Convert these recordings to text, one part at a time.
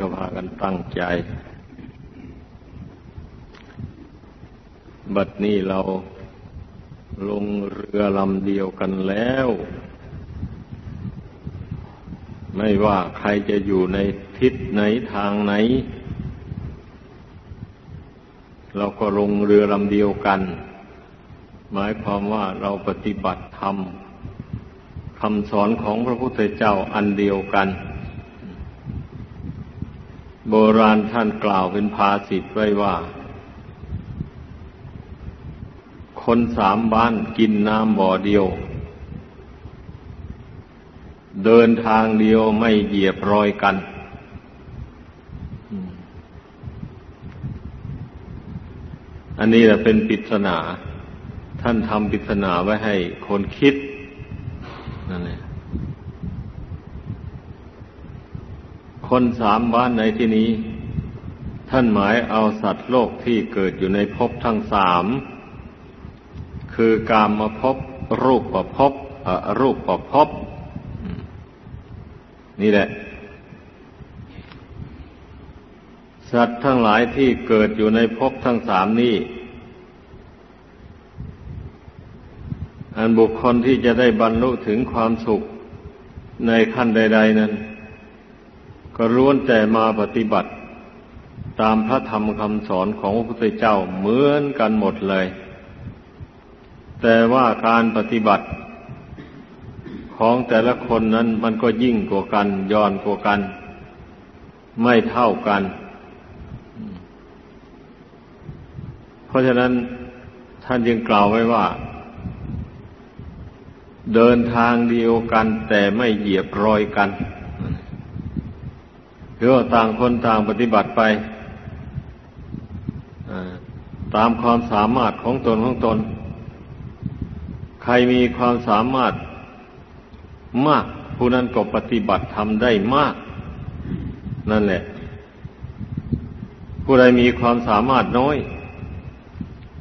ก็พากันตั้งใจ บัดนี้เราลงเรือลำเดียวกันแล้ว ไม่ว่าใครจะอยู่ในทิศไหนทางไหน เราก็ลงเรือลำเดียวกัน หมายความว่าเราปฏิบัติธรรมคำสอนของพระพุทธเจ้าอันเดียวกัน โบราณท่านกล่าวเป็นภาษิตไว้ว่า คนสามบ้านกินน้ำบ่อเดียว เดินทางเดียวไม่เหยียบรอยกัน อันนี้แหละเป็นปริศนา ท่านทำปริศนาไว้ให้คนคิดนั่นแหละ คนสามบ้านในที่นี้ ท่านหมายเอาสัตว์โลกที่เกิดอยู่ในภพทั้งสาม คือกามมาพรูปประพอรูปประพนี่แหละ สัตว์ทั้งหลายที่เกิดอยู่ในภพทั้งสามนี้อันบุคคลที่จะได้บรรลุถึงความสุขในขั้นใด ๆ นั้น ก็ล้วนแต่มาปฏิบัติ ตามพระธรรมคำสอนของพระพุทธเจ้าเหมือนกันหมดเลย แต่ว่าการปฏิบัติของแต่ละคนนั้นมันก็ยิ่งกว่ากันย้อนกว่ากัน ไม่เท่ากัน เพราะฉะนั้นท่านจึงกล่าวไว้ว่า เดินทางเดียวกันแต่ไม่เหยียบรอยกัน หรือว่าต่างคนต่างปฏิบัติไปตามความสามารถของตนของตน ใครมีความสามารถมาก ผู้นั้นก็ปฏิบัติทำได้มาก นั่นแหละ ผู้ใดมีความสามารถน้อย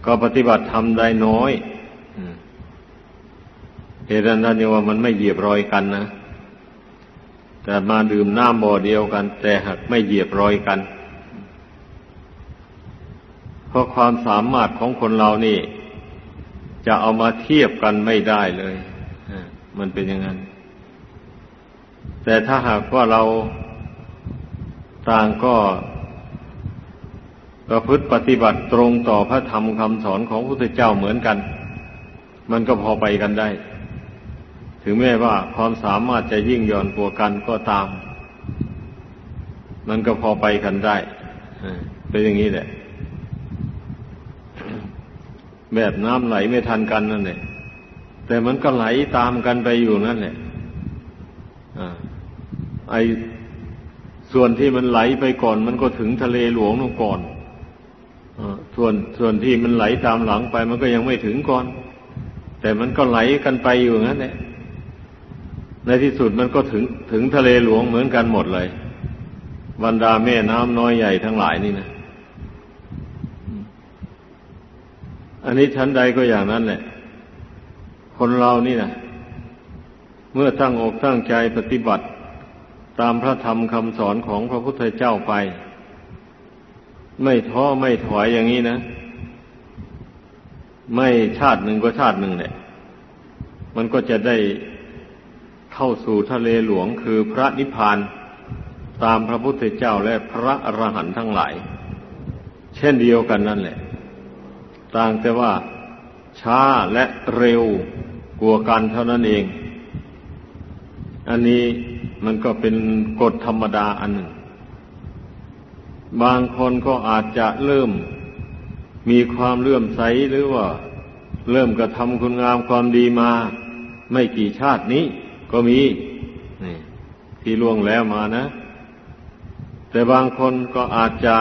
ก็ปฏิบัติทำได้น้อยเหตุนั้นนี่ว่ามันไม่เหยียบรอยกันนะ แต่มาดื่มน้ำบ่อเดียวกัน แต่หากไม่เหยียบรอยกัน เพราะความสามารถของคนเรานี่ จะเอามาเทียบกันไม่ได้เลยมันเป็นอย่างนั้น แต่ถ้าหากว่าเราต่างก็ประพฤติปฏิบัติตรงต่อพระธรรมคำสอนของพระพุทธเจ้าเหมือนกัน มันก็พอไปกันได้ ถึงแม้ว่าความสามารถจะยิ่งย่อนกว่ากันก็ตาม มันก็พอไปกันได้เป็นอย่างนี้แหละ แบบน้ำไหลไม่ทันกันนั่นแหละแต่มันก็ไหลตามกันไปอยู่นั่นแหละไอส่วนที่มันไหลไปก่อน มันก็ถึงทะเลหลวงนู่นก่อนส่วนส่วนที่มันไหลตามหลังไป มันก็ยังไม่ถึงก่อน แต่มันก็ไหลกันไปอยู่งั้นแหละ ในที่สุดมันก็ถึงถึงทะเลหลวงเหมือนกันหมดเลยบรรดาแม่น้ำน้อยใหญ่ทั้งหลายนี่นะอันนี้ชั้นใดก็อย่างนั้นแหละ คนเรานี่นะเมื่อตั้งอกตั้งใจปฏิบัติ ตามพระธรรมคำสอนของพระพุทธเจ้าไป ไม่ท้อไม่ถอยอย่างนี้นะ ไม่ชาติหนึ่งก็ชาติหนึ่งเนี่ยมันก็จะได้ เข้าสู่ทะเลหลวงคือพระนิพพานตามพระพุทธเจ้าและพระอรหันต์ทั้งหลาย เช่นเดียวกันนั่นแหละ ต่างแต่ว่าช้าและเร็วกลัวกันเท่านั้นเอง อันนี้มันก็เป็นกฎธรรมดาอันหนึ่ง บางคนก็อาจจะเริ่มมีความเลื่อมใสหรือว่า เริ่มกระทำคุณงามความดีมา ไม่กี่ชาตินี้ ก็มีนี่ที่ล่วงแล้วมานะ แต่บางคนก็อาจจะ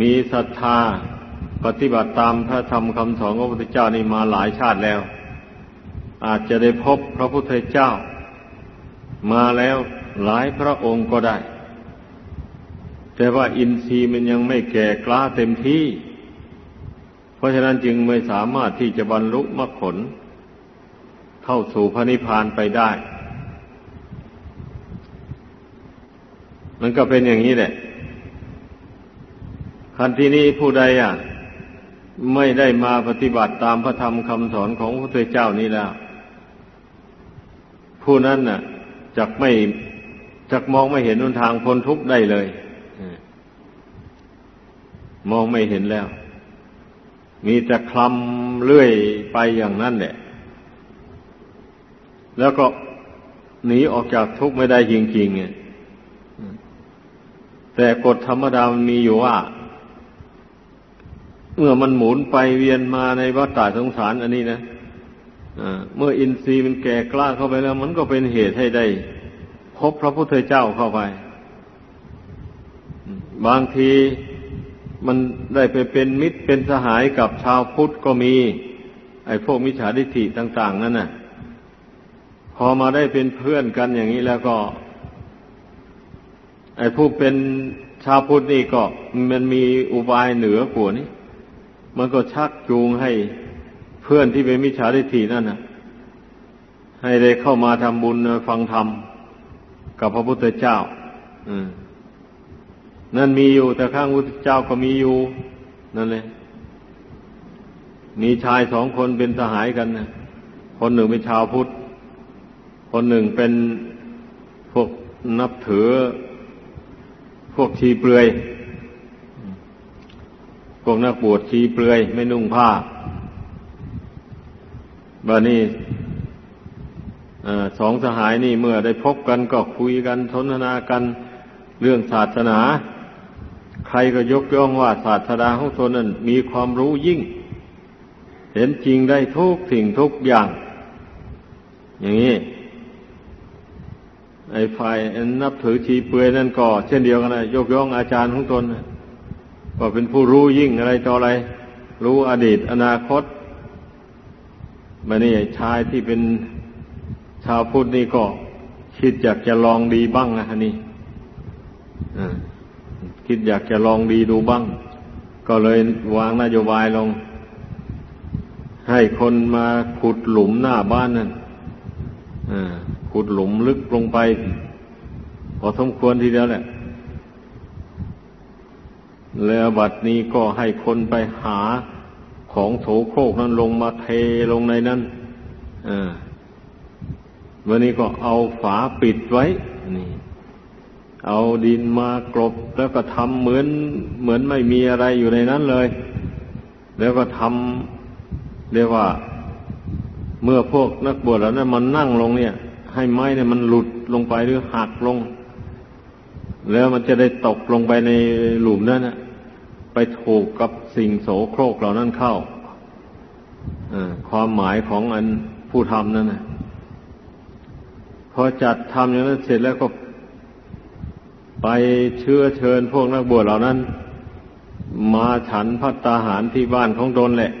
มีศรัทธาปฏิบัติตามพระธรรมคำสอนของพระพุทธเจ้านี่มาหลายชาติแล้ว อาจจะได้พบพระพุทธเจ้า มาแล้วหลายพระองค์ก็ได้ แต่ว่าอินทรีย์มันยังไม่แก่กล้าเต็มที่ เพราะฉะนั้นจึงไม่สามารถที่จะบรรลุมรรคผล เข้าสู่พระนิพพานไปได้ มันก็เป็นอย่างนี้แหละคันที่นี้ผู้ใดอะ ไม่ได้มาปฏิบัติตามพระธรรมคำสอนของพระพุทธเจ้านี้แล้ว ผู้นั้นน่ะจักไม่จักมองไม่เห็นหนทางพ้นทุกข์ได้เลยมองไม่เห็นแล้ว มีแต่คลำเลื่อยไปอย่างนั้นแหละ แล้วก็หนีออกจากทุกข์ไม่ได้จริงๆไงแต่กฎธรรมดามันมีอยู่ว่า เมื่อมันหมุนไปเวียนมาในวัฏฏะสงสารอันนี้นะเมื่ออินทรีย์มันแก่กล้าเข้าไปแล้ว มันก็เป็นเหตุให้ได้พบพระพุทธเจ้าเข้าไป บางทีมันได้ไปเป็นมิตรเป็นสหายกับชาวพุทธก็มี ไอ้พวกมิจฉาทิฏฐิต่าง ๆ นั่นน่ะ พอมาได้เป็นเพื่อนกันอย่างนี้แล้วก็ ไอ้ผู้เป็นชาวพุทธนี่ก็ มันมีอุบายเหนือกว่านี้มันก็ชักจูงให้เพื่อนที่เป็นมิจฉาทิฏฐินั่นนะให้ได้เข้ามาทำบุญฟังธรรมกับพระพุทธเจ้า อืมนั่นมีอยู่ แต่ข้างพุทธเจ้าก็มีอยู่ นั่นเลยมีชายสองคนเป็นสหายกันนะคนหนึ่งเป็นชาวพุทธ คนหนึ่งเป็นพวกนับถือ พวกชีเปลือย พวกนักบวชชีเปลือย ไม่นุ่งผ้าบานี้สองสหายนี่เมื่อได้พบกันก็คุยกันทนทนากันเรื่องศาสนา ใครก็ยกย่องว่าศาสดาของตนนั้นมีความรู้ยิ่ง เห็นจริงได้ทุกสิ่งทุกอย่าง อย่างนี้ ไอ้ฝ่ายนับถือชีเปือยนั่นก็ เช่นเดียวกันนะยกย่องอาจารย์ของตนก็เป็นผู้รู้ยิ่งอะไรต่ออะไร รู้อดีตอนาคตมานี่ชายที่เป็นชาวพุทธนี่ก็ คิดอยากจะลองดีบ้างนะนี่คิดอยากจะลองดีดูบ้าง ก็เลยวางนโยบายลง ให้คนมาขุดหลุมหน้าบ้านนั่น ขุดหลุมลึกลงไป พอสมควรทีเดียวแหละ แล้วบัดนี้ก็ให้คนไปหาของโถโครกนั้นลงมาเทลงในนั้นวันนี้ก็เอาฝาปิดไว้ นี่ เอาดินมากรบแล้วก็ทำเหมือน เหมือนไม่มีอะไรอยู่ในนั้นเลย แล้วก็ทำเรียกว่า เมื่อพวกนักบวชแล้วนั้นมันนั่งลงเนี่ย ให้ไม้เนี่ยมันหลุดลงไปหรือหักลง แล้วมันจะได้ตกลงไปในหลุมนั้นนะไปถูกกับสิ่งโสโครกเหล่านั้นเข้าความหมายของอันผู้ทำนั่นนะพอจัดทำอย่างนั้นเสร็จแล้วก็ ไปเชื้อเชิญพวกนักบวชเหล่านั้น มาฉันพัตตาหารที่บ้านของตนแหละ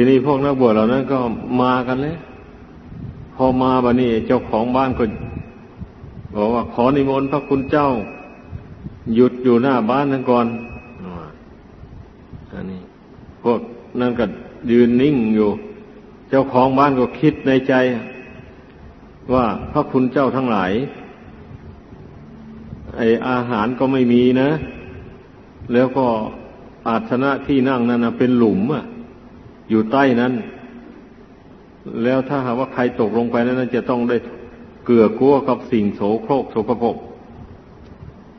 ทีนี้พวกนักบวชเหล่านั้นก็มากันเลยพอมาบันี้เจ้าของบ้านก็บอกว่าขอนิมนต์พระคุณเจ้า หยุดอยู่หน้าบ้านนั่นก่อนอันนี้ พวกนั่นก็ยืนนิ่งอยู่ เจ้าของบ้านก็คิดในใจ ว่าพระคุณเจ้าทั้งหลาย ไออาหารก็ไม่มีนะ แล้วก็อาสนะที่นั่งนั้นนะเป็นหลุมอะ อยู่ใต้นั้น แล้วถ้าหากว่าใครตกลงไปนั้น จะต้องได้เกลือกลัวกับสิ่งโสโครกโสกปก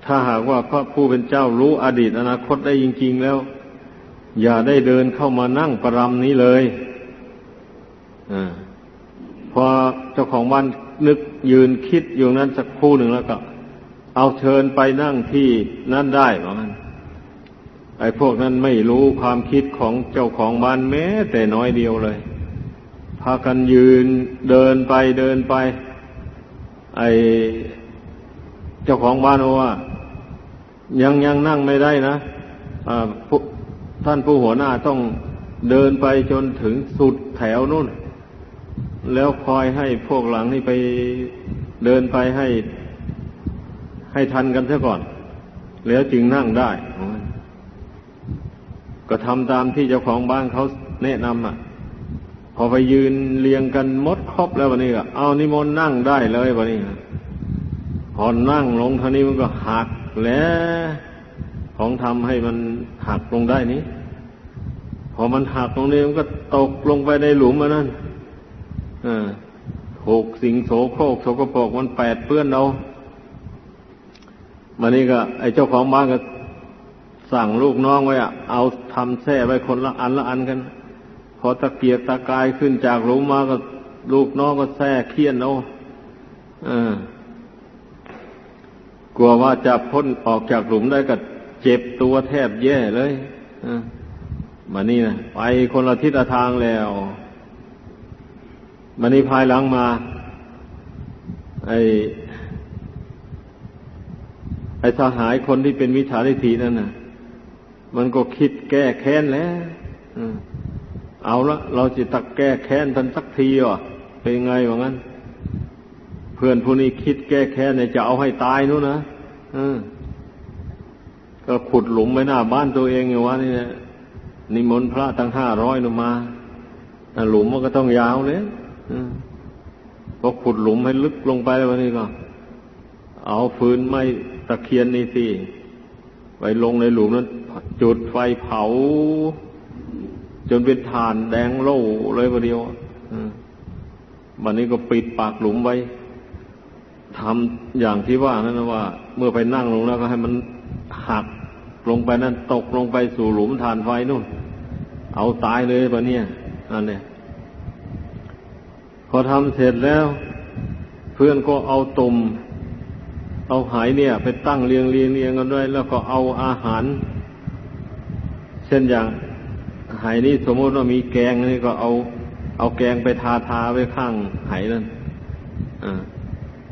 ถ้าหากว่าพระผู้เป็นเจ้ารู้อดีตอนาคตได้จริง ๆ แล้ว อย่าได้เดินเข้ามานั่งประรำนี้เลยอพอเจ้าของบ้านนึกยืนคิดอยู่นั้นสักครู่หนึ่งแล้วก็ เอาเชิญไปนั่งที่นั่นได้เหมือนกัน ไอ้พวกนั้นไม่รู้ความคิดของเจ้าของบ้านแม้ แต่น้อยเดียวเลย พากันยืนเดินไปเดินไป ไอ้เจ้าของบ้านว่า ยังยังนั่งไม่ได้นะท่านผู้หัวหน้าต้องเดินไปจนถึงสุดแถวนู่น แล้วคอยให้พวกหลังนี่ไปเดินไปให้ ให้ทันกันเสียก่อน แล้วจึงนั่งได้ ก็ทำตามที่เจ้าของบ้านเขาแนะนำอะ พอไปยืนเรียงกันมดครบแล้ววันนี้ก็เอานิมนต์นั่งได้เลยวันนี้พอนั่งลงท่านี้มันก็หักแล้วของทำให้มันหักลงได้นี้พอมันหักตรงนี้มันก็ตกลงไปในหลุมมันนั่นถูกสิงโสโครกโสกโปรกมันแปดเปื้อนเรามันนี่ก็ ไอ้เจ้าของบ้านก็ สั่งลูกน้องไว้อะเอาทำแท่ไว้คนละอันละอันกัน พอตะเกียกตะกายขึ้นจากหลุมมาก็ลูกน้องก็แท่เคียนเอากลัวว่าจะพ้นออกจากหลุมได้ก็เจ็บตัวแทบแย่เลยมานี่นะไปคนละทิศทางแล้วมานี่ภายหลังมา ไอไอสหายคนที่เป็นวิชาทิฏฐินั่นน่ะ มันก็คิดแก้แค้นแล้วเอาละเราจะตักแก้แค้นทันสักทีอะเป็นไงวะงั้น เพื่อนผู้นี้คิดแก้แค้นเนี่ยจะเอาให้ตายนู้นนะก็ขุดหลุมไว้หน้าบ้านตัวเองอยู่วะนี่เนี่ยนิมนต์พระตั้งห้าร้อยลงมาหลุมมันก็ต้องยาวเลยพอขุดหลุมให้ลึกลงไปแล้ววันนี้ก็ เอาฟืนไม้ตะเคียนนี่สิไปลงในหลุมนั้น จุดไฟเผา จนเป็นฐานแดงโล่เลยวันเดียววันนี้ก็ปิดปากหลุมไว้ทำอย่างที่ว่านั่นนะว่า เมื่อไปนั่งลงแล้วก็ให้มันหักลงไปนั่นตกลงไปสู่หลุมฐานไฟนู่น เอาตายเลยปะเนี่ยนั่นเนี่ยพอทำเสร็จแล้ว เพื่อนก็เอาตุ่มเอาหายเนี่ย ไปตั้งเรียงเรียงเรียงกันด้วย แล้วก็เอาอาหาร เช่นอย่างหายนี้สมมติว่ามีแกงนี่ก็เอา เอาแกงไปทาทาไว้ข้างหายนั่นอ่า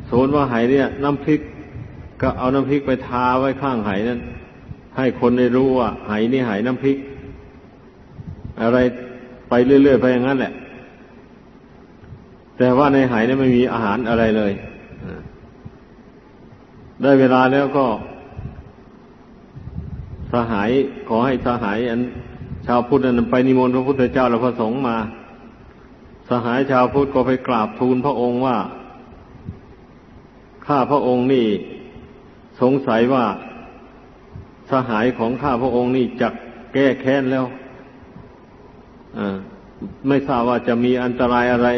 สมมติว่าหายเนี่ย น้ำพริก ก็เอาน้ำพริกไปทาไว้ข้างหายนั่นให้คนได้รู้ว่าหายนี่หายน้ำพริก อะไรไปเรื่อยๆไปอย่างนั้นแหละ แต่ว่าในหายนี่ไม่มีอาหารอะไรเลยได้เวลาแล้วก็ สหายขอให้สหายอัน ชาวพุทธนั้นไปนิมนต์พระพุทธเจ้าและพระสงฆ์มา สหายชาวพุทธก็ไปกราบทูลพระองค์ว่า ข้าพระองค์นี่สงสัยว่าสหายของข้าพระองค์นี่จะแก้แค้นแล้วไม่ทราบว่าจะมีอันตรายอะไร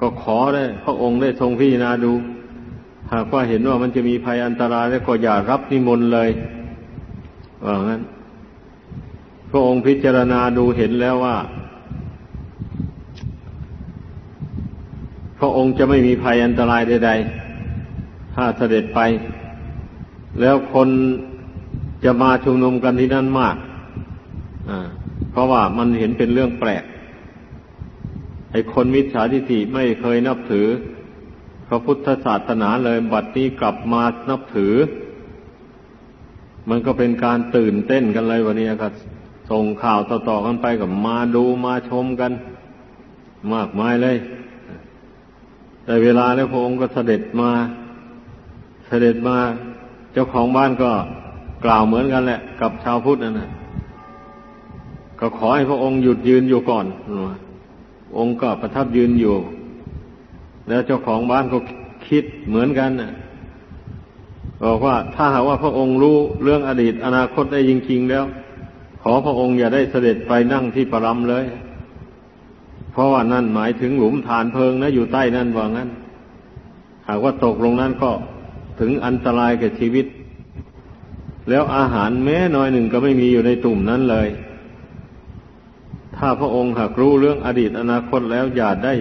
ก็ขอได้ พระองค์ได้ทรงพิจารณาดู หากว่าเห็นว่ามันจะมีภัยอันตรายแล้วก็อย่ารับนิมนต์เลย ว่างั้น พระองค์พิจารณาดูเห็นแล้วว่า พระองค์จะไม่มีภัยอันตรายใด ๆ ถ้าเสด็จไป แล้วคนจะมาชุมนุมกันที่นั่นมากเพราะว่ามันเห็นเป็นเรื่องแปลก ไอ้คนมิจฉาทิฏฐิไม่เคยนับถือ พระพุทธศาสนาเลยบัดนี้กลับมานับถือ มันก็เป็นการตื่นเต้นกันเลยวันนี้ครับส่งข่าวต่อๆกันไปกับมาดูมาชมกัน มากมายเลย แต่เวลาแล้วพระองค์ก็เสด็จมา เสด็จมาเจ้าของบ้านก็กล่าวเหมือนกันแหละ กับชาวพุทธนั่นนะก็ขอให้พระองค์หยุดยืนอยู่ก่อนองค์ก็ประทับยืนอยู่ แล้วเจ้าของบ้านก็คิดเหมือนกันนะ บอกว่าถ้าหากว่าพระองค์รู้เรื่องอดีตอนาคตได้จริง ๆ แล้ว ขอพระองค์อย่าได้เสด็จไปนั่งที่ปรำเลย เพราะว่านั่นหมายถึงหลุมฐานเพลิงนะอยู่ใต้นั่นว่างั้น หากว่าตกลงนั้นก็ถึงอันตรายแก่ชีวิต แล้วอาหารแม้น้อยหนึ่งก็ไม่มีอยู่ในตุ่มนั้นเลย ถ้าพระองค์หากรู้เรื่องอดีตอนาคตแล้วอย่าได้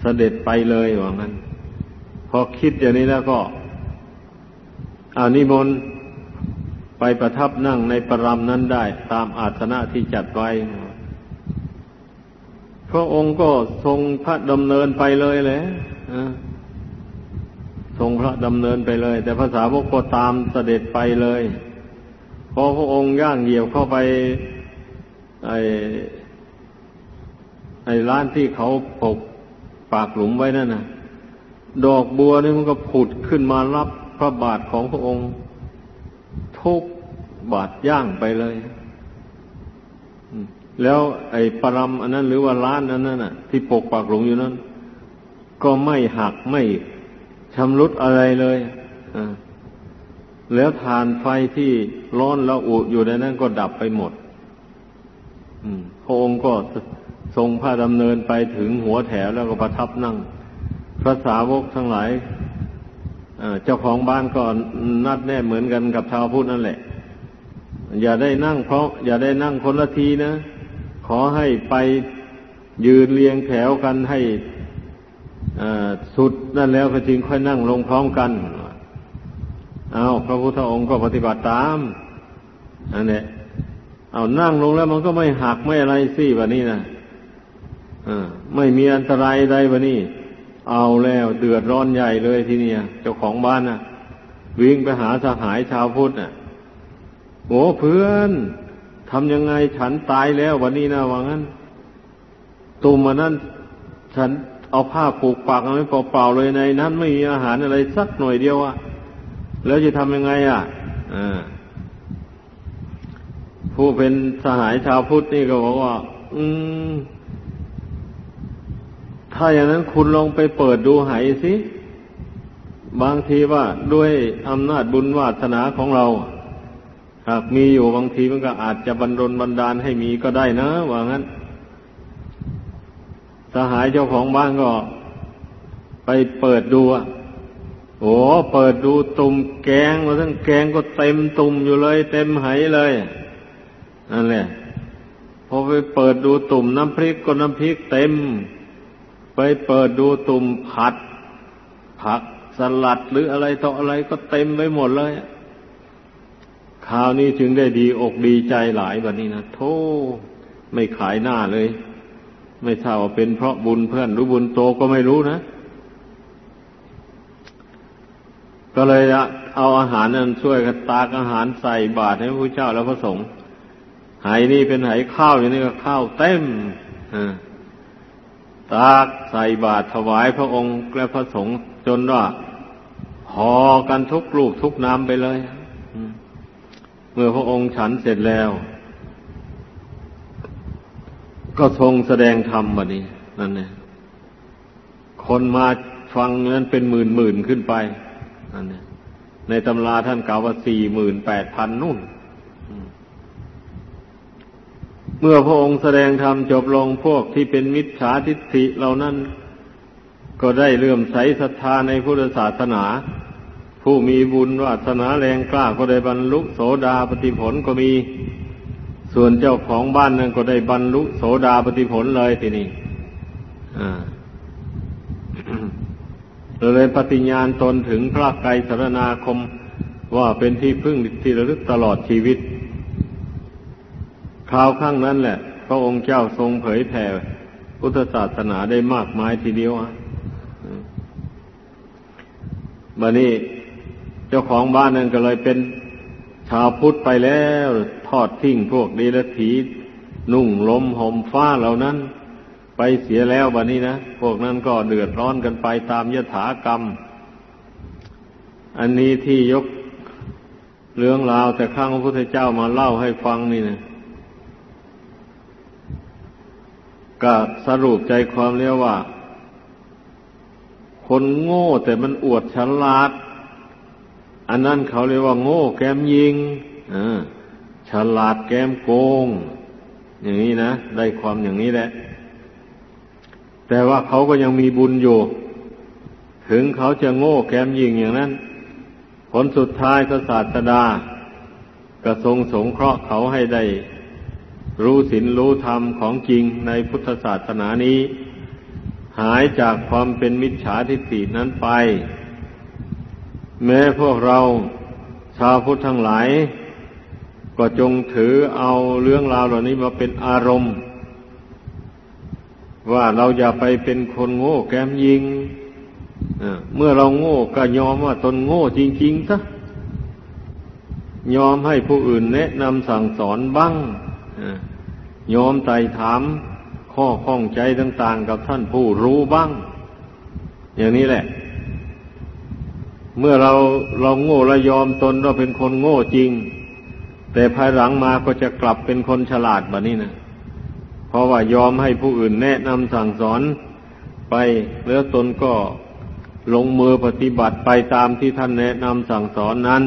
เสด็จไปเลยว่างั้น พอคิดอย่างนี้แล้วก็ อานิมนต์ไปประทับนั่งในปรำนั้นได้ ตามอาสนะที่จัดไว้ พระองค์ก็ทรงพระดำเนินไปเลยแหละทรงพระดำเนินไปเลย แต่ภาษาวกก็ตามเสด็จไปเลย พอพระองค์ย่างเหยียบเข้าไป ไอไอ้ร้านที่เขาปกปากหลุมไว้นั่นนะดอกบัวนี่มันก็ผุดขึ้นมารับ พระบาทของพระองค์ ทุกบาทย่างไปเลย แล้วไอ้ปรำอันนั้นหรือว่าล้านอันนั้นน่ะ ที่ปกปักหลงอยู่นั้น ก็ไม่หักไม่ชำรุดอะไรเลยแล้วทานไฟที่ร้อนแล้วอุอยู่ในนั้นก็ดับไปหมดพระองค์ก็ทรงพระดำเนินไปถึงหัวแถวแล้วก็ประทับนั่ง พระสาวกทั้งหลาย เจ้าของบ้านก็นัดแน่เหมือนกันกับชาวพุทธนั่นแหละ อย่าได้นั่งเพราะ อย่าได้นั่งคนละทีนะ ขอให้ไปยืนเรียงแถวกันให้สุดนั่นแล้วก็จึงค่อยนั่งลงพร้อมกันเอาพระพุทธองค์ก็ปฏิบัติตามอันนี้เอานั่งลงแล้วมันก็ไม่หักไม่อะไรสิวะนี่นะไม่มีอันตรายใดวะนี่ เอาแล้วเดือดร้อนใหญ่เลยทีนี้เจ้าของบ้านน่ะ วิ่งไปหาสหายชาวพุทธน่ะโอ้เพื่อนทำยังไงฉันตายแล้ววันนี้นะว่างั้นตุ่มมันนั้น ฉันเอาผ้าผูกปากเอาไว้เปล่าๆเลยในนั้น ไม่มีอาหารอะไรสักหน่อยเดียวอะแล้วจะทำยังไงอะผู้เป็นสหายชาวพุทธนี่ก็บอกว่า อืม ถ้าอย่างนั้นคุณลองไปเปิดดูไหสิ บางทีว่าด้วยอำนาจบุญวาสนาของเรา หากมีอยู่บางทีมันก็อาจจะบรรดลบันดาลให้มีก็ได้นะ ว่างั้น สหายเจ้าของบ้านก็ ไปเปิดดูอะโอ้เปิดดูตุ่มแกงมาทั้งแกงก็เต็มตุ่มอยู่เลย เต็มไหเลยนั่นแหละพอไปเปิดดูตุ่มน้ำพริกก็น้ำพริกเต็ม ไปเปิดดูตุ่มผัด ผักสลัดหรืออะไรต่ออะไรก็เต็มไปหมดเลยคราวนี้จึงได้ดีอกดีใจหลายแบบนี้นะโธ่ไม่ขายหน้าเลย ไม่ทราบว่าเป็นเพราะบุญเพื่อนหรือบุญโตก็ไม่รู้นะ ก็เลยเอาอาหารนั้นช่วยกันตากอาหารใส่บาตรให้พระเจ้าและพระสงฆ์ไหนี่เป็นไหข้าวอย่างนี้ก็ข้าวเต็มตา กใส่บาตรถวายพระองค์และพระสงฆ์จนว่าหอกันทุกลูกทุกน้ำไปเลย เมื่อพระองค์ฉันเสร็จแล้ว ก็ทรงแสดงธรรมแบบนี้นั่นเนี่ยคนมาฟังนั้นเป็นหมื่นหมื่นขึ้นไปนั่นเนี่ยในตำราท่านกล่าวว่าสี่หมื่นแปดพันนุ่น เมื่อพระองค์แสดงธรรมจบลงพวกที่เป็นมิจฉาทิฏฐิเหล่านั้น ก็ได้เลื่อมใสศรัทธาในพุทธศาสนา ผู้มีบุญวาสนาแรงกล้าก็ได้บรรลุโสดาปฏิผลก็มี ส่วนเจ้าของบ้านนั้นก็ได้บรรลุโสดาปฏิผลเลยทีนี้อ่าเลยปฏิญญาณตนถึงพระไกรสารนาคมว่าเป็นที่พึ่งที่ระลึกตลอดชีวิต คราวข้างนั้นแหละ พระองค์เจ้าทรงเผยแผ่พุทธศาสนาได้มากมายทีเดียวอะบัดนี้เจ้าของบ้านนั่นก็เลยเป็นชาวพุทธไปแล้วทอดทิ้งพวกดีละถีนุ่งลมห่มฟ้าเหล่านั้น ไปเสียแล้ววันนี้นะ พวกนั้นก็เดือดร้อนกันไปตามยถากรรม อันนี้ที่ยกเรื่องราวแต่ข้างพระพุทธเจ้ามาเล่าให้ฟังนี่นะ ก็สรุปใจความเรียกว่า คนโง่แต่มันอวดฉลาด อันนั้นเขาเรียกว่า โง่แกมยิงฉลาดแกมโกง อย่างนี้นะได้ความอย่างนี้แหละ แต่ว่าเขาก็ยังมีบุญอยู่ ถึงเขาจะโง่แกมยิงอย่างนั้น ผลสุดท้ายศาสดากระทรงสงเคราะห์เขาให้ได้ รู้ศีลรู้ธรรมของจริงในพุทธศาสนานี้ หายจากความเป็นมิจฉาทิฏฐินั้นไป แม้พวกเราชาวพุทธทั้งหลาย ก็จงถือเอาเรื่องราวเหล่านี้มาเป็นอารมณ์ ว่าเราอย่าไปเป็นคนโง่แกมยิงเมื่อเราโง่ก็ยอมว่าตนโง่จริงๆซะยอมให้ผู้อื่นแนะนำสั่งสอนบ้าง ยอมไต่ถามข้อข้องใจต่าง ๆ กับท่านผู้รู้บ้าง อย่างนี้แหละ เมื่อเราเราโง่และยอมตนเราเป็นคนโง่จริง แต่ภายหลังมาก็จะกลับเป็นคนฉลาดแบบนี้นะเพราะว่ายอมให้ผู้อื่นแนะนำสั่งสอนไปแล้วตนก็ลงมือปฏิบัติไปตามที่ท่านแนะนำสั่งสอนนั้น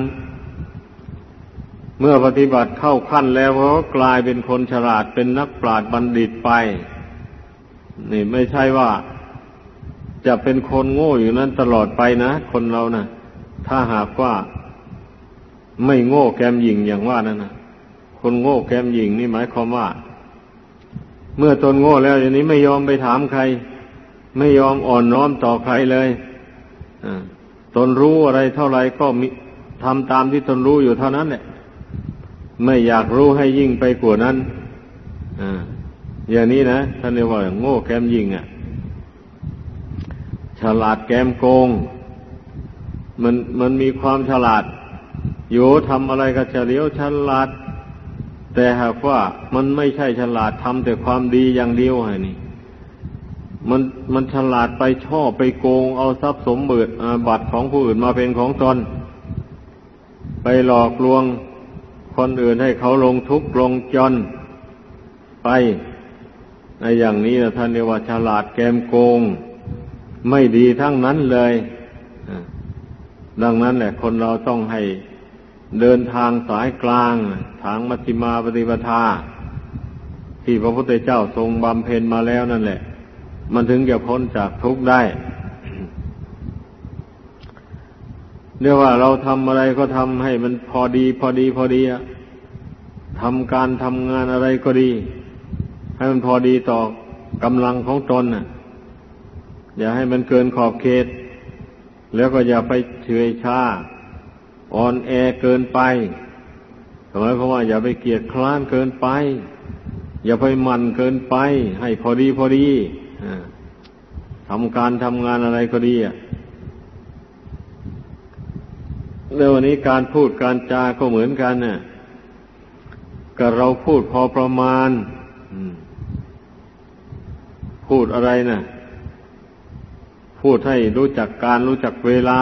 เมื่อปฏิบัติเข้าขั้นแล้วก็กลายเป็นคนฉลาดเป็นนักปราชญ์บัณฑิตไป นี่ไม่ใช่ว่าจะเป็นคนโง่อยู่นั้นตลอดไปนะคนเรานะถ้าหากว่าไม่โง่แกมหญิงอย่างว่านั่นนะคนโง่แกมหญิงนี่หมายความว่า เมื่อตนโง่แล้วอย่างนี้ไม่ยอมไปถามใคร ไม่ยอมอ่อนน้อมต่อใครเลยตนรู้อะไรเท่าไรก็ทำตามที่ตนรู้อยู่เท่านั้นแหละ ไม่อยากรู้ให้ยิ่งไปกว่านั้นออย่างนี้นะท่านเรียกว่าโง่แกมยิงอะ ฉลาดแกมโกง มันมันมีความฉลาดโย่ทำอะไรก็เฉลียวฉลาด แต่หากว่ามันไม่ใช่ฉลาดทำแต่ความดีอย่างเดียวไงนี่ มันมันฉลาดไปช่อไปโกง เอาทรัพย์สมบัติบัตรของผู้อื่นมาเป็นของตนไปหลอกลวง คนอื่นให้เขาลงทุกข์ลงจนไป ในอย่างนี้นะท่านเรียกว่าฉลาดแกมโกง ไม่ดีทั้งนั้นเลยดังนั้นแหละคนเราต้องให้เดินทางสายกลาง ทางมัชฌิมาปฏิปทา ที่พระพุทธเจ้าทรงบำเพ็ญมาแล้วนั่นแหละ มันถึงจะพ้นจากทุกข์ได้ เรียกว่าเราทำอะไรก็ทำให้มันพอดี พอดี พอดีอะทำการทำงานอะไรก็ดี ให้มันพอดีต่อกำลังของตนน่ะ อย่าให้มันเกินขอบเขต แล้วก็อย่าไปเฉยชาอ่อนแอเกินไปทำไมเพราะว่าอย่าไปเกียดคร้านเกินไป อย่าไปมันเกินไป ให้พอดีพอดีทำการทำงานอะไรก็ดีอะ แล้ววันนี้การพูดการจาก็เหมือนกันเนี่ยกับเราพูดพอประมาณพูดอะไรนะ่ะ พูดให้รู้จักการรู้จักเวลา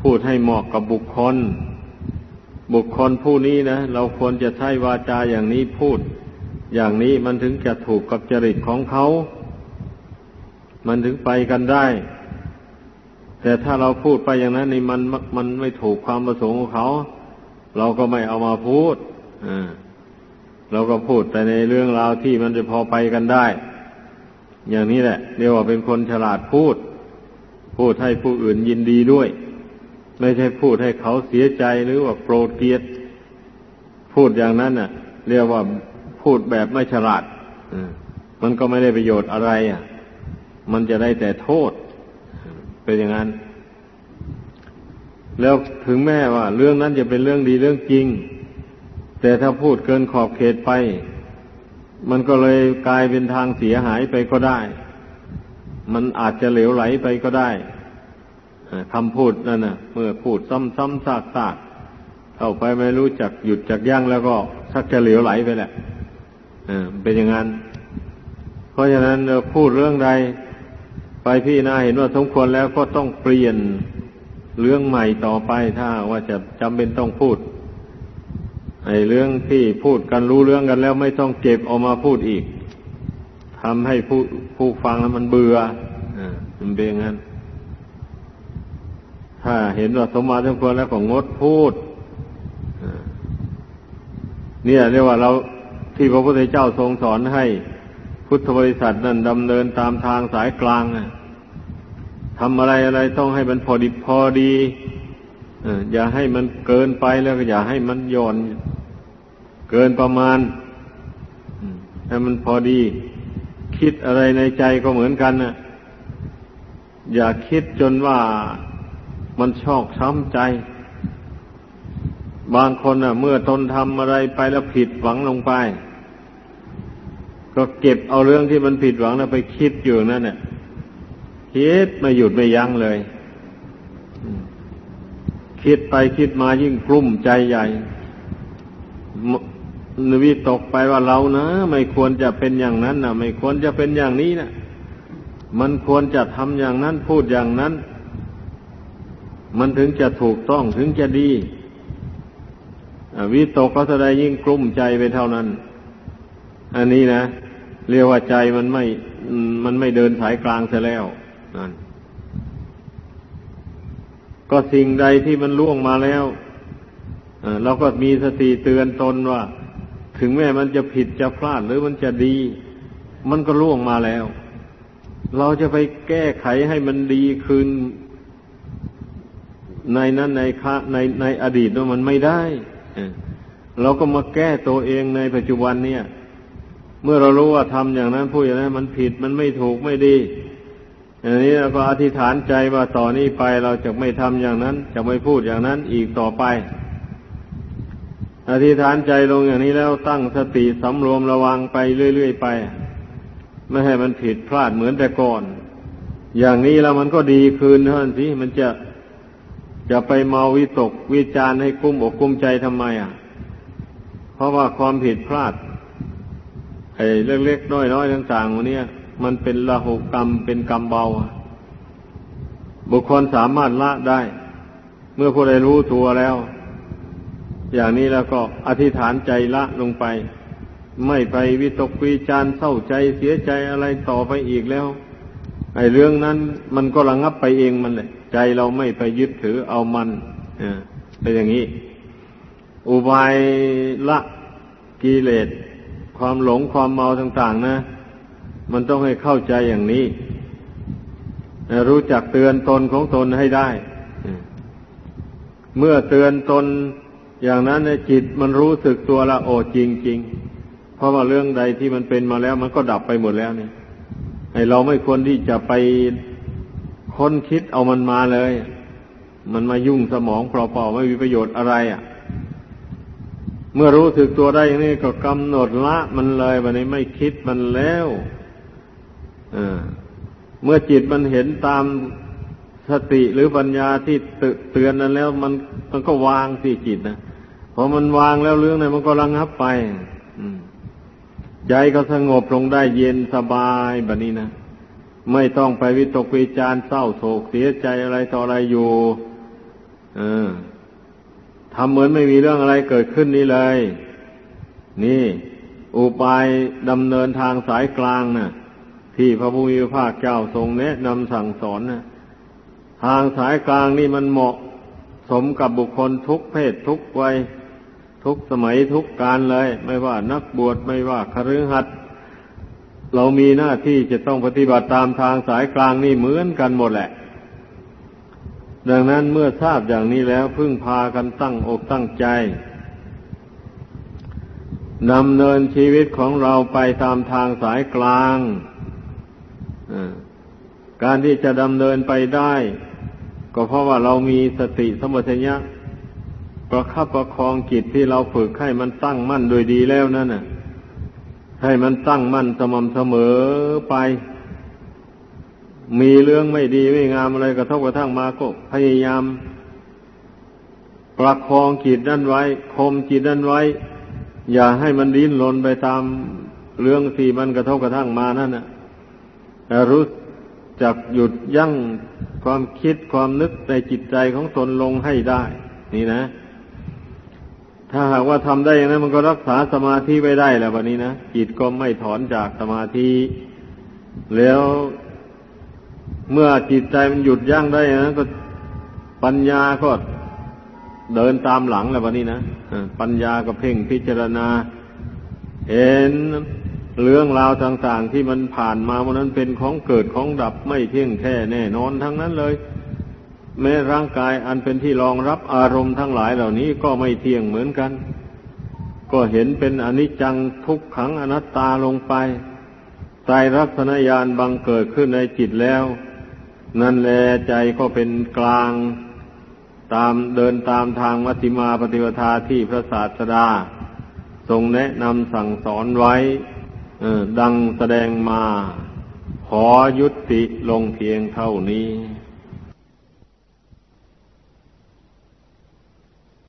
พูดให้เหมาะกับบุคคล บุคคลผู้นี้นะเราควรจะใช้วาจาอย่างนี้พูด อย่างนี้มันถึงจะถูกกับจริตของเขา มันถึงไปกันได้ แต่ถ้าเราพูดไปอย่างนั้นนี่มันมันไม่ถูกความประสงค์ของเขา เราก็ไม่เอามาพูดอ่าเราก็พูดแต่ในเรื่องราวที่มันจะพอไปกันได้ อย่างนี้แหละเรียกว่าเป็นคนฉลาดพูด พูดให้ผู้อื่นยินดีด้วย ไม่ใช่พูดให้เขาเสียใจหรือว่าโกรธเกลียด พูดอย่างนั้นน่ะ เรียกว่าพูดแบบไม่ฉลาดมันก็ไม่ได้ประโยชน์อะไรอะ มันจะได้แต่โทษ เป็นอย่างนั้น แล้วถึงแม้ว่า เรื่องนั้นจะเป็นเรื่องดีเรื่องจริง แต่ถ้าพูดเกินขอบเขตไป มันก็เลยกลายเป็นทางเสียหายไปก็ได้ มันอาจจะเหลวไหลไปก็ได้คำพูดนั่นนะเมื่อพูดซ้ำๆซากๆเข้าไปไม่รู้จักหยุดจักยั้งแล้วก็สักจะเหลวไหลไปแหละเป็นอย่างนั้น เพราะฉะนั้นพูดเรื่องใด ไปพี่นาเห็นว่าสมควรแล้วก็ต้องเปลี่ยนเรื่องใหม่ต่อไปถ้าว่าจะจำเป็นต้องพูดไอ้เรื่องที่พูดกันรู้เรื่องกันแล้วไม่ต้องเก็บออกมาพูดอีกทำให้ผู้ผู้ฟังมันเบื่ออมันเป็นงั้น ถ้าเห็นว่าสมมาสมควรแล้วก็งดพูดเนี่ยเรียกว่าเราที่พระพุทธเจ้าทรงสอนให้พุทธบริษัทนั่นดำเนินตามทางสายกลาง ทำอะไรอะไรต้องให้มันพอดีพอดีอย่าให้มันเกินไปแล้วก็อย่าให้มันย่อนเกินประมาณให้มันพอดี คิดอะไรในใจก็เหมือนกันนะอย่าคิดจนว่ามันชอกช้ำใจ บางคนอะ เมื่อตนทำอะไรไปแล้วผิดหวังลงไป ก็เก็บเอาเรื่องที่มันผิดหวังนะไปคิดอยู่นั่นเนี่ย คิดไม่หยุดไม่ยั้งเลย คิดไปคิดมายิ่งกลุ้มใจใหญ่นวิตกไปว่าเรานะ ไม่ควรจะเป็นอย่างนั้นนะไม่ควรจะเป็นอย่างนี้นะมันควรจะทำอย่างนั้นพูดอย่างนั้น มันถึงจะถูกต้องถึงจะดีวิตกก็แสดงยิ่งกลุ้มใจไปเท่านั้น อันนี้นะ เรียกว่าใจมันไม่ มันไม่เดินสายกลางเสียแล้ว นั่นก็สิ่งใดที่มันล่วงมาแล้วเราก็มีสติเตือนตนว่า ถึงแม้มันจะผิดจะพลาดหรือมันจะดี มันก็ล่วงมาแล้ว เราจะไปแก้ไขให้มันดีคืน ในนั้นในคะในในอดีตว่ามันไม่ได้เราก็มาแก้ตัวเองในปัจจุบันเนี่ย เมื่อเรารู้ว่าทำอย่างนั้นพูดอย่างนั้นมันผิดมันไม่ถูกไม่ดี อย่างนี้เราก็อธิษฐานใจว่าต่อนนี้ไปเราจะไม่ทำอย่างนั้น จะไม่พูดอย่างนั้นอีกต่อไป อธิษฐานใจลงอย่างนี้แล้วตั้งสติสำรวมระวังไปเรื่อยๆไป ไม่ให้มันผิดพลาดเหมือนแต่ก่อน อย่างนี้แล้วมันก็ดีคืนเท่านั้นสิมันจะจะไปเมาวิตกวิจารให้กุ้มอกกุ้มใจทำไมอะ เพราะว่าความผิดพลาดไอ้เล็กๆน้อยๆต่างๆวันนี้ มันเป็นละหุกรรมเป็นกรรมเบา บุคคลสามารถละได้ เมื่อผู้ใดรู้ตัวแล้ว อย่างนี้แล้วก็อธิษฐานใจละลงไป ไม่ไปวิตกวิจารเศร้าใจเสียใจอะไรต่อไปอีกแล้ว ไอ้เรื่องนั้นมันก็ระงับไปเองมันเลยใจเราไม่ไปยึดถือเอามันเป็นอย่างนี้ อุบายละกิเลสความหลงความเมาต่าง ๆ นะ มันต้องให้เข้าใจอย่างนี้ รู้จักเตือนตนของตนให้ได้ เมื่อเตือนตนอย่างนั้นจิตมันรู้สึกตัวละโอ้จริงๆเพราะว่าเรื่องใดที่มันเป็นมาแล้ว มันก็ดับไปหมดแล้วเนี่ยให้เราไม่ควรที่จะไปค้นคิดเอามันมาเลย มันมายุ่งสมองเปล่าๆไม่มีประโยชน์อะไรอะ เมื่อรู้สึกตัวได้อย่างนี้ก็กำหนดละมันเลยวันนี้ไม่คิดมันแล้ว เมื่อจิตมันเห็นตามสติหรือปัญญาที่เตือนนั้นแล้ว มันมันก็วางสิจิตนะพอมันวางแล้วเรื่องนั้นมันก็ระงับไปใจก็สงบลงได้เย็นสบายแบบนี้นะไม่ต้องไปวิตกวิจารเศร้าโศกเสียใจอะไรต่ออะไรอยู่ออทำเหมือนไม่มีเรื่องอะไรเกิดขึ้นนี่เลย นี่ อุบายดำเนินทางสายกลางนะ่ะ ที่พระพุทธภาคเจ้าทรงแนะนำสั่งสอนนะทางสายกลางนี่มันเหมาะสมกับบุคคลทุกเพศทุกวัยทุกสมัยทุกการเลย ไม่ว่านักบวชไม่ว่าคฤหัสถ์เรามีหน้าที่จะต้องปฏิบัติตามทางสายกลางนี่เหมือนกันหมดแหละ ดังนั้นเมื่อทราบอย่างนี้แล้วพึ่งพากันตั้งอกตั้งใจดำเนินชีวิตของเราไปตามทางสายกลาง การที่จะดำเนินไปได้ ก็เพราะว่าเรามีสติสมัชัญญะประคับประคองจิตที่เราฝึกให้มันตั้งมั่นโดยดีแล้วนั่นน่ะ ให้มันตั้งมั่นสม่ำเสมอไป มีเรื่องไม่ดีไม่งามอะไรกระทบกระทั่งมาก็พยายาม ประคองจิตนั่นไว้คมจิตนั่นไว้ อย่าให้มันดิ้นรนไปตามเรื่องที่มันกระทบกระทั่งมานั่นน่ะ รู้จักหยุดยั้งความคิดความนึกในจิตใจของตนลงให้ได้ นี่นะ ถ้าหากว่าทำได้อย่างนั้นมันก็รักษาสมาธิไว้ได้แล้ววันนี้นะจิตก็ไม่ถอนจากสมาธิ แล้วเมื่อจิตใจมันหยุดยั้งได้นะก็ปัญญาก็เดินตามหลังแล้ววันนี้นะปัญญาก็เพ่งพิจารณา เห็น เรื่องราวต่าง ๆ ที่มันผ่านมาวันนั้นเป็นของเกิดของดับไม่เที่ยงแท้แน่นอนทั้งนั้นเลย แม้ร่างกายอันเป็นที่รองรับอารมณ์ทั้งหลายเหล่านี้ก็ไม่เที่ยงเหมือนกัน ก็เห็นเป็นอนิจจังทุกขังอนัตตาลงไปใจรักษณญาณบังเกิดขึ้นในจิตแล้ว นั่นแลใจก็เป็นกลางตามเดินตามทางมัติมาปฏิปทาที่พระศาสดา ทรงแนะนำสั่งสอนไว้ ดังแสดงมา ขอยุติลงเพียงเท่านี้